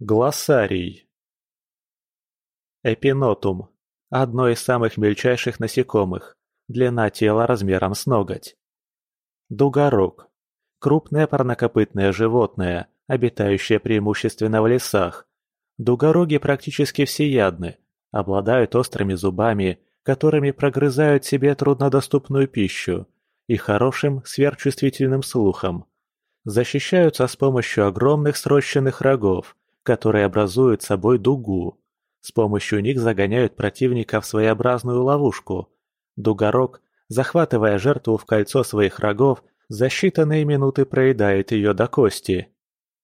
Глоссарий. Эпинотум. Одно из самых мельчайших насекомых. Длина тела размером с ноготь. Дугорог. Крупное парнокопытное животное, обитающее преимущественно в лесах. Дугороги практически всеядны, обладают острыми зубами, которыми прогрызают себе труднодоступную пищу, и хорошим сверхчувствительным слухом. Защищаются с помощью огромных срощенных рогов, которые образуют собой дугу. С помощью них загоняют противника в своеобразную ловушку. Дугорог, захватывая жертву в кольцо своих рогов, за считанные минуты проедает ее до кости.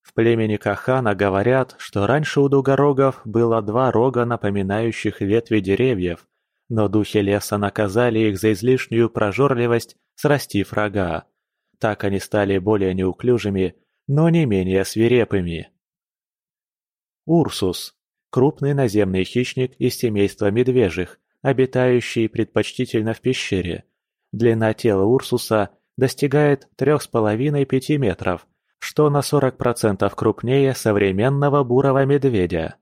В племени Кахана говорят, что раньше у дугорогов было два рога, напоминающих ветви деревьев, но духи леса наказали их за излишнюю прожорливость, срастив рога. Так они стали более неуклюжими, но не менее свирепыми. Урсус – крупный наземный хищник из семейства медвежьих, обитающий предпочтительно в пещере. Длина тела Урсуса достигает 3,5-5 метров, что на 40% крупнее современного бурого медведя.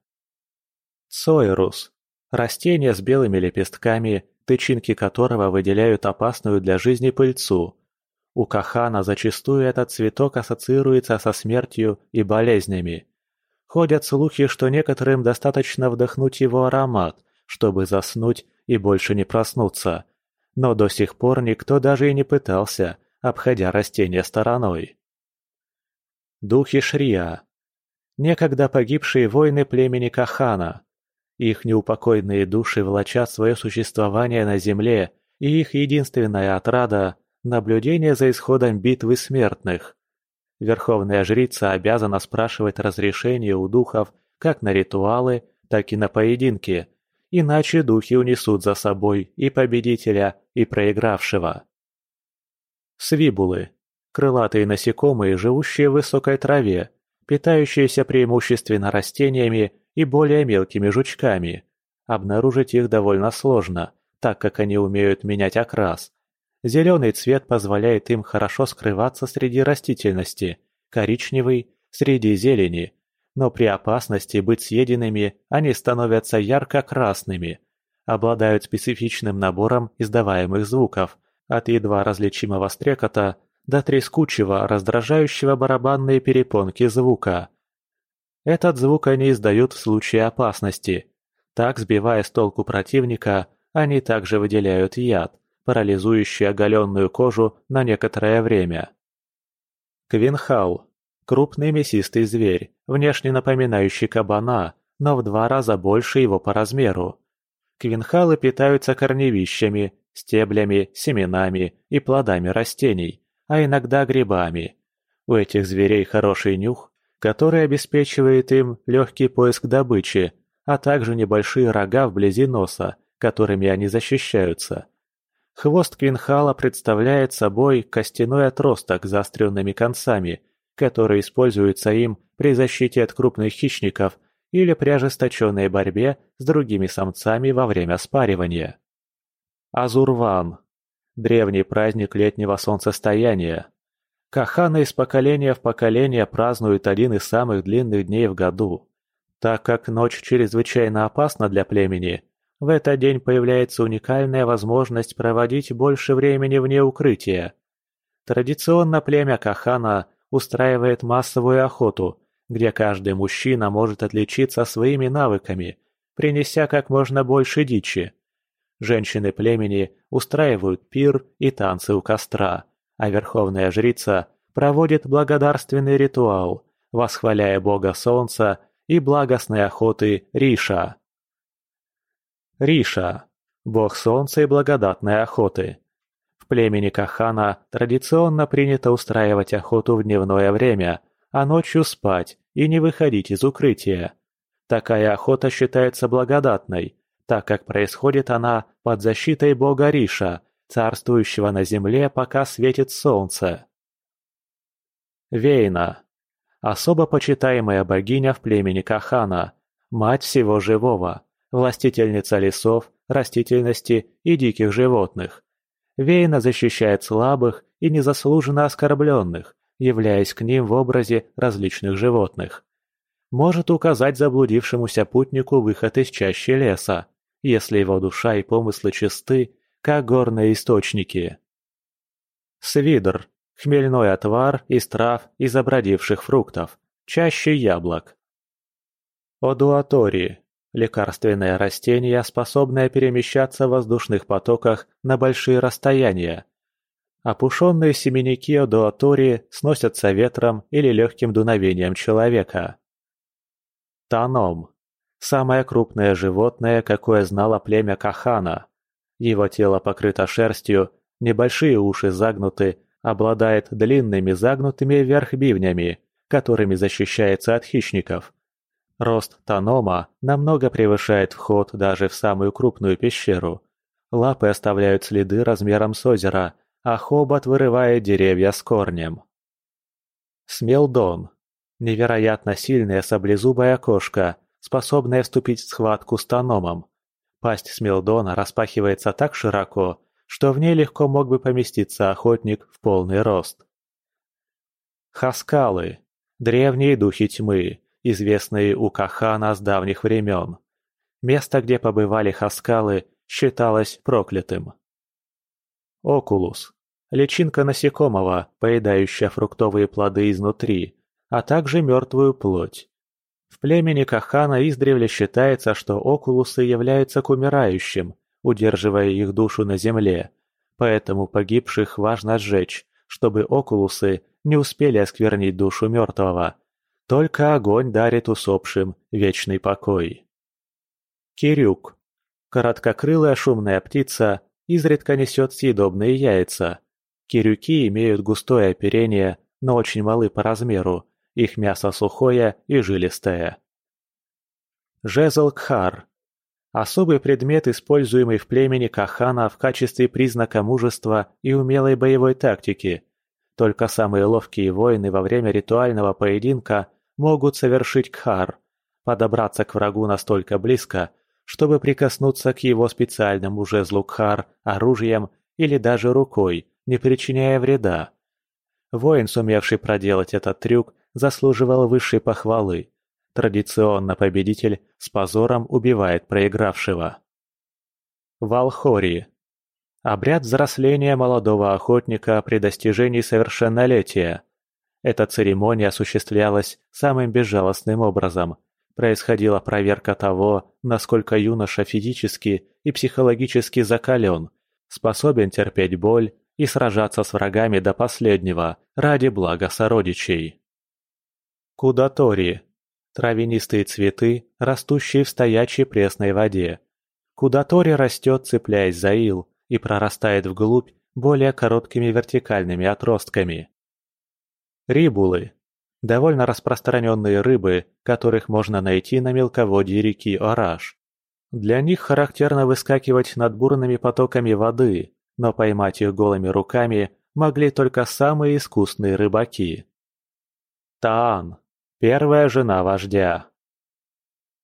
Цойрус – растение с белыми лепестками, тычинки которого выделяют опасную для жизни пыльцу. У Кахана зачастую этот цветок ассоциируется со смертью и болезнями. Ходят слухи, что некоторым достаточно вдохнуть его аромат, чтобы заснуть и больше не проснуться. Но до сих пор никто даже и не пытался, обходя растение стороной. Духи Шрия. Некогда погибшие воины племени Кахана. Их неупокойные души влачат свое существование на земле, и их единственная отрада – наблюдение за исходом битвы смертных. Верховная жрица обязана спрашивать разрешение у духов как на ритуалы, так и на поединки, иначе духи унесут за собой и победителя, и проигравшего. Свибулы – крылатые насекомые, живущие в высокой траве, питающиеся преимущественно растениями и более мелкими жучками. Обнаружить их довольно сложно, так как они умеют менять окрас, Зеленый цвет позволяет им хорошо скрываться среди растительности, коричневый – среди зелени, но при опасности быть съеденными они становятся ярко-красными, обладают специфичным набором издаваемых звуков, от едва различимого стрекота до трескучего, раздражающего барабанные перепонки звука. Этот звук они издают в случае опасности. Так, сбивая с толку противника, они также выделяют яд – парализующий оголенную кожу на некоторое время. Квинхал – крупный мясистый зверь, внешне напоминающий кабана, но в два раза больше его по размеру. Квинхалы питаются корневищами, стеблями, семенами и плодами растений, а иногда грибами. У этих зверей хороший нюх, который обеспечивает им легкий поиск добычи, а также небольшие рога вблизи носа, которыми они защищаются. Хвост квинхала представляет собой костяной отросток с заостренными концами, который используется им при защите от крупных хищников или при ожесточенной борьбе с другими самцами во время спаривания. Азурван – древний праздник летнего солнцестояния. Каханы из поколения в поколение празднуют один из самых длинных дней в году. Так как ночь чрезвычайно опасна для племени – в этот день появляется уникальная возможность проводить больше времени вне укрытия. Традиционно племя Кахана устраивает массовую охоту, где каждый мужчина может отличиться своими навыками, принеся как можно больше дичи. Женщины племени устраивают пир и танцы у костра, а верховная жрица проводит благодарственный ритуал, восхваляя бога солнца и благостной охоты Риша. Риша – бог солнца и благодатной охоты. В племени Кахана традиционно принято устраивать охоту в дневное время, а ночью спать и не выходить из укрытия. Такая охота считается благодатной, так как происходит она под защитой бога Риша, царствующего на земле, пока светит солнце. Вейна – особо почитаемая богиня в племени Кахана, мать всего живого – властительница лесов, растительности и диких животных. Вейна защищает слабых и незаслуженно оскорбленных, являясь к ним в образе различных животных. может указать заблудившемуся путнику выход из чащи леса, если его душа и помыслы чисты, как горные источники. Свидр – хмельной отвар из трав и забродивших фруктов, чаще яблок. Одуатори – лекарственное растение, способное перемещаться в воздушных потоках на большие расстояния. Опушенные семенники одуатори сносятся ветром или легким дуновением человека. Таном – самое крупное животное, какое знало племя Кахана. Его тело покрыто шерстью, небольшие уши загнуты, обладает длинными загнутыми вверх бивнями, которыми защищается от хищников. Рост Танома намного превышает вход даже в самую крупную пещеру. Лапы оставляют следы размером с озера, а хобот вырывает деревья с корнем. Смелдон Невероятно сильная саблезубая кошка, способная вступить в схватку с тономом. Пасть Смелдона распахивается так широко, что в ней легко мог бы поместиться охотник в полный рост. Хаскалы – древние духи тьмы, известные у Кахана с давних времен. Место, где побывали хаскалы, считалось проклятым. Окулус – личинка насекомого, поедающая фруктовые плоды изнутри, а также мертвую плоть. В племени Кахана издревле считается, что окулусы являются к умирающим, удерживая их душу на земле, поэтому погибших важно сжечь, чтобы окулусы не успели осквернить душу мертвого. Только огонь дарит усопшим вечный покой. Кирюк. Короткокрылая шумная птица изредка несет съедобные яйца. Кирюки имеют густое оперение, но очень малы по размеру, их мясо сухое и жилистое. Жезл Кхар. Особый предмет, используемый в племени Кахана в качестве признака мужества и умелой боевой тактики. Только самые ловкие воины во время ритуального поединка могут совершить Кхар, подобраться к врагу настолько близко, чтобы прикоснуться к его специальному жезлу Кхар оружием или даже рукой, не причиняя вреда. Воин, сумевший проделать этот трюк, заслуживал высшей похвалы. Традиционно победитель с позором убивает проигравшего. Валхори. Обряд взросления молодого охотника при достижении совершеннолетия. Эта церемония осуществлялась самым безжалостным образом. Происходила проверка того, насколько юноша физически и психологически закален, способен терпеть боль и сражаться с врагами до последнего ради блага сородичей. Кудатори – травянистые цветы, растущие в стоячей пресной воде. Кудатори растет, цепляясь за ил, и прорастает вглубь более короткими вертикальными отростками. Рибулы – довольно распространенные рыбы, которых можно найти на мелководье реки Ораж. Для них характерно выскакивать над бурными потоками воды, но поймать их голыми руками могли только самые искусные рыбаки. Таан Первая жена вождя.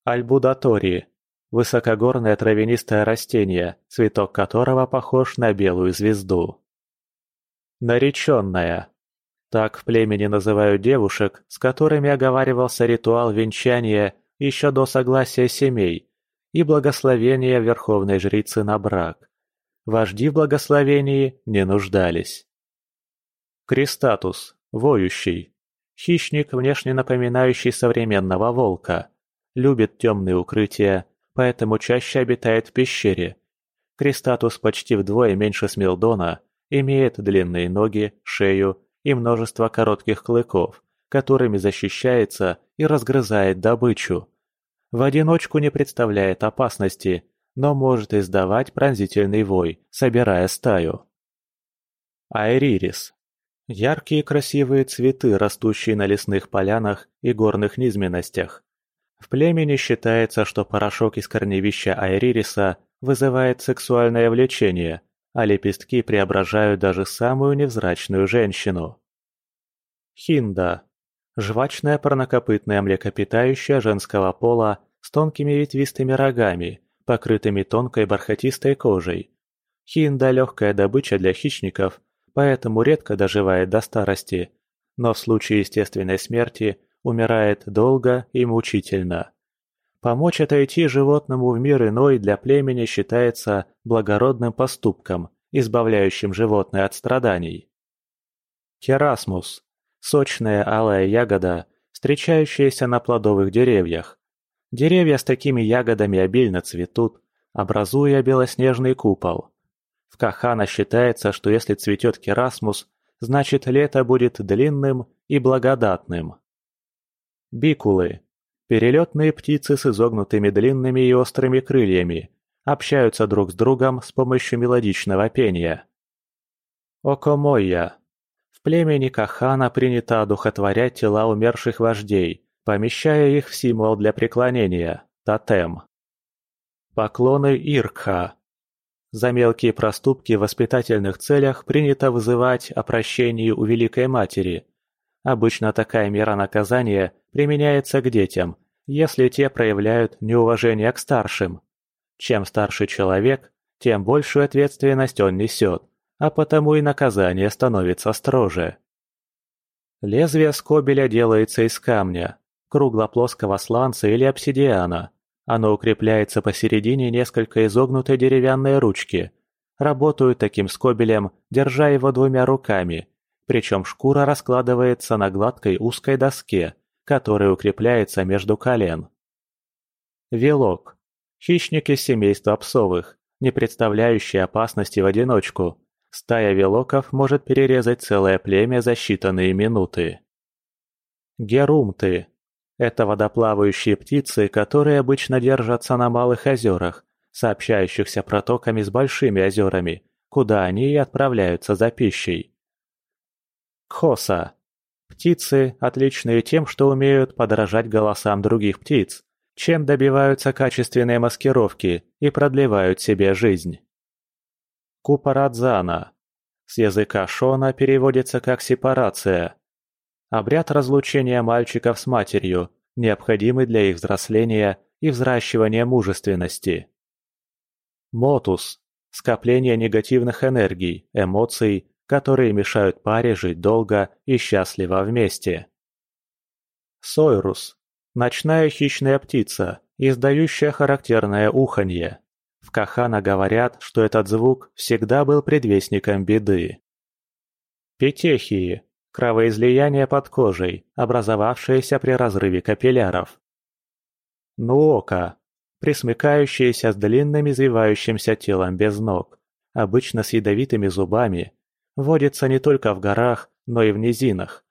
Альбудатори – высокогорное травянистое растение, цветок которого похож на белую звезду. Нареченная. Так в племени называют девушек, с которыми оговаривался ритуал венчания еще до согласия семей и благословения верховной жрицы на брак. Вожди в благословении не нуждались. Кристатус – воющий. Хищник, внешне напоминающий современного волка. Любит темные укрытия, поэтому чаще обитает в пещере. Кристатус почти вдвое меньше Смилдона, имеет длинные ноги, шею и множество коротких клыков, которыми защищается и разгрызает добычу. В одиночку не представляет опасности, но может издавать пронзительный вой, собирая стаю. Айририс Яркие красивые цветы, растущие на лесных полянах и горных низменностях. В племени считается, что порошок из корневища айририса вызывает сексуальное влечение, а лепестки преображают даже самую невзрачную женщину. Хинда – жвачная парнокопытная млекопитающая женского пола с тонкими ветвистыми рогами, покрытыми тонкой бархатистой кожей. Хинда – легкая добыча для хищников – поэтому редко доживает до старости, но в случае естественной смерти умирает долго и мучительно. Помочь отойти животному в мир иной для племени считается благородным поступком, избавляющим животное от страданий. Керасмус – сочная алая ягода, встречающаяся на плодовых деревьях. Деревья с такими ягодами обильно цветут, образуя белоснежный купол. В Кахана считается, что если цветет керасмус, значит лето будет длинным и благодатным. Бикулы – перелетные птицы с изогнутыми длинными и острыми крыльями, общаются друг с другом с помощью мелодичного пения. Окомойя – в племени Кахана принято одухотворять тела умерших вождей, помещая их в символ для преклонения – тотем. Поклоны Иркха за мелкие проступки в воспитательных целях принято вызывать о прощении у Великой Матери. Обычно такая мера наказания применяется к детям, если те проявляют неуважение к старшим. Чем старше человек, тем большую ответственность он несет, а потому и наказание становится строже. Лезвие скобеля делается из камня, круглоплоского сланца или обсидиана, оно укрепляется посередине несколько изогнутой деревянной ручки. Работают таким скобелем, держа его двумя руками, причем шкура раскладывается на гладкой узкой доске, которая укрепляется между колен. Велок. Хищник из семейства псовых, не представляющий опасности в одиночку. Стая велоков может перерезать целое племя за считанные минуты. Герумты это водоплавающие птицы, которые обычно держатся на малых озерах, сообщающихся протоками с большими озерами, куда они и отправляются за пищей. Хоса. Птицы, отличные тем, что умеют подражать голосам других птиц, чем добиваются качественной маскировки и продлевают себе жизнь. Купарадзана. С языка шона переводится как «сепарация», Обряд разлучения мальчиков с матерью, необходимый для их взросления и взращивания мужественности. Мотус – скопление негативных энергий, эмоций, которые мешают паре жить долго и счастливо вместе. Сойрус – ночная хищная птица, издающая характерное уханье. В Кахана говорят, что этот звук всегда был предвестником беды. Петехии Кровоизлияние под кожей, образовавшееся при разрыве капилляров. Нуока – присмыкающееся с длинным извивающимся телом без ног, обычно с ядовитыми зубами, водится не только в горах, но и в низинах.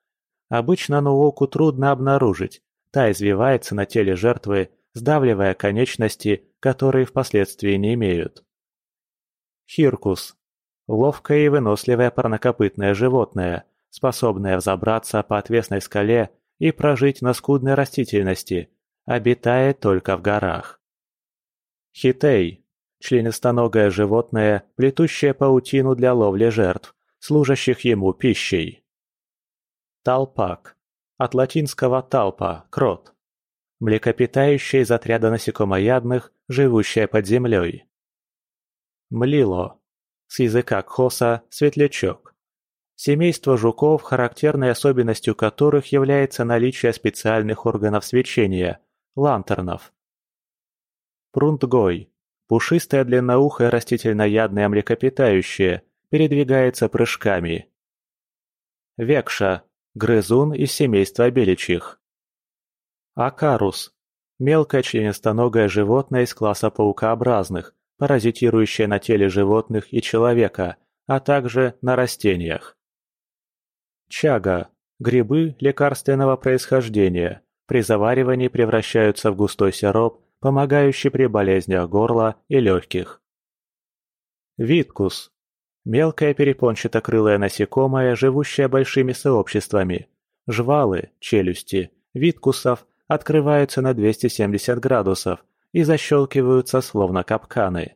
Обычно нуоку трудно обнаружить, та извивается на теле жертвы, сдавливая конечности, которые впоследствии не имеют. Хиркус – ловкое и выносливое парнокопытное животное – способная взобраться по отвесной скале и прожить на скудной растительности, обитает только в горах. Хитей – членистоногое животное, плетущее паутину для ловли жертв, служащих ему пищей. Талпак – от латинского «талпа» – крот. Млекопитающее из отряда насекомоядных, живущее под землей. Млило – с языка кхоса – светлячок Семейство жуков, характерной особенностью которых является наличие специальных органов свечения – лантернов. Прунтгой – пушистое длинноухое растительноядное млекопитающее, передвигается прыжками. Векша – грызун из семейства беличьих. Акарус – мелкое членистоногое животное из класса паукообразных, паразитирующее на теле животных и человека, а также на растениях. Чага – грибы лекарственного происхождения. При заваривании превращаются в густой сироп, помогающий при болезнях горла и легких. Виткус – мелкое перепончатокрылое насекомое, живущее большими сообществами. Жвалы, челюсти, виткусов открываются на 270 градусов и защелкиваются словно капканы.